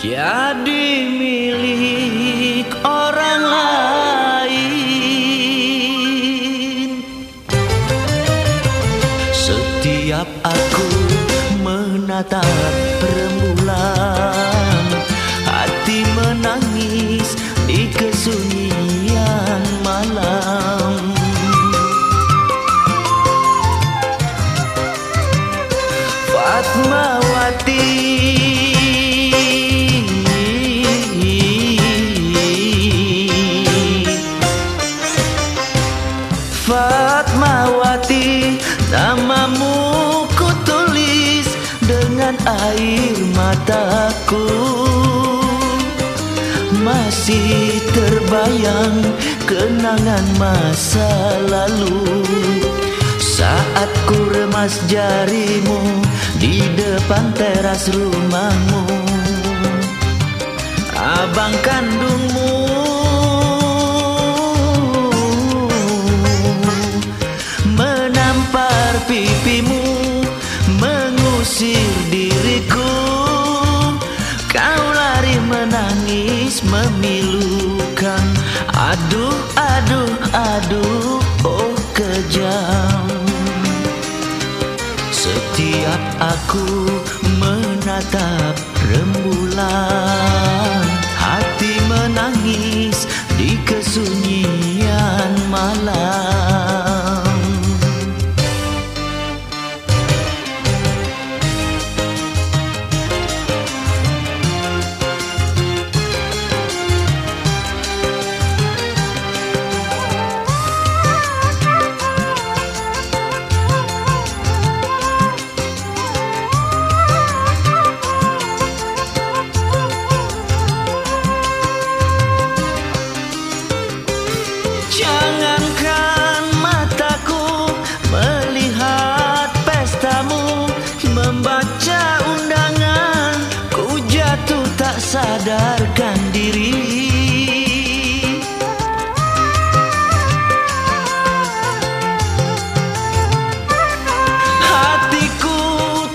jadi milik orang lain. Setiap aku menatap rembulan Hati menangis di kesunyian malam. Fatmawati Fatmawati Namamu ku tulis dengan air mataku. Masih terbayang kenangan masa lalu. Saat ku remas jarimu di depan teras rumahmu. Abang kandungmu menangis memilukan. Aduh aduh aduh oh kejam. Setiap aku menatap rembulan. Hati menangis di kesunyian sadarkan diri. Hatiku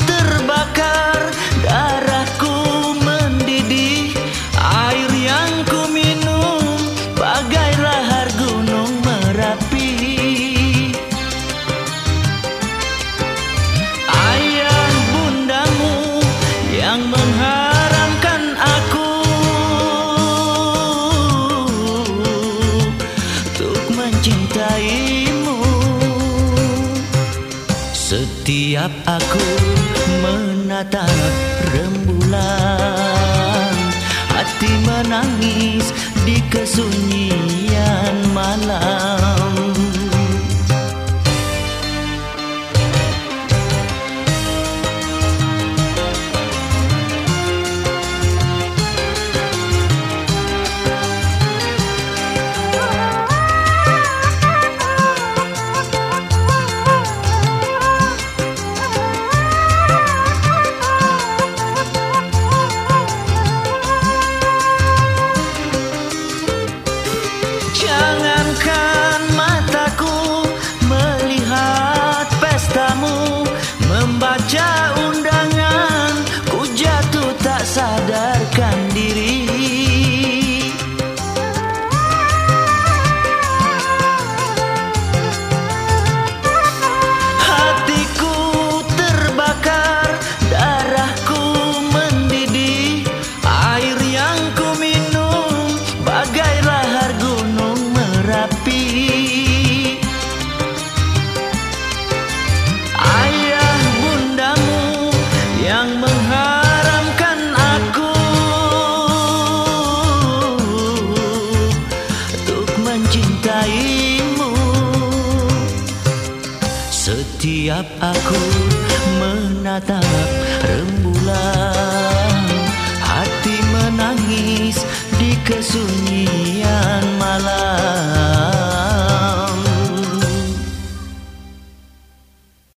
terbakar, darahku mendidih. Air yang ku minum bagai lahar gunung merapi. Ayah bundamu yang mengharamkan setiap aku menatap rembulan. Hati menangis di kesunyian setiap aku menatap rembulan Hati menangis di kesunyian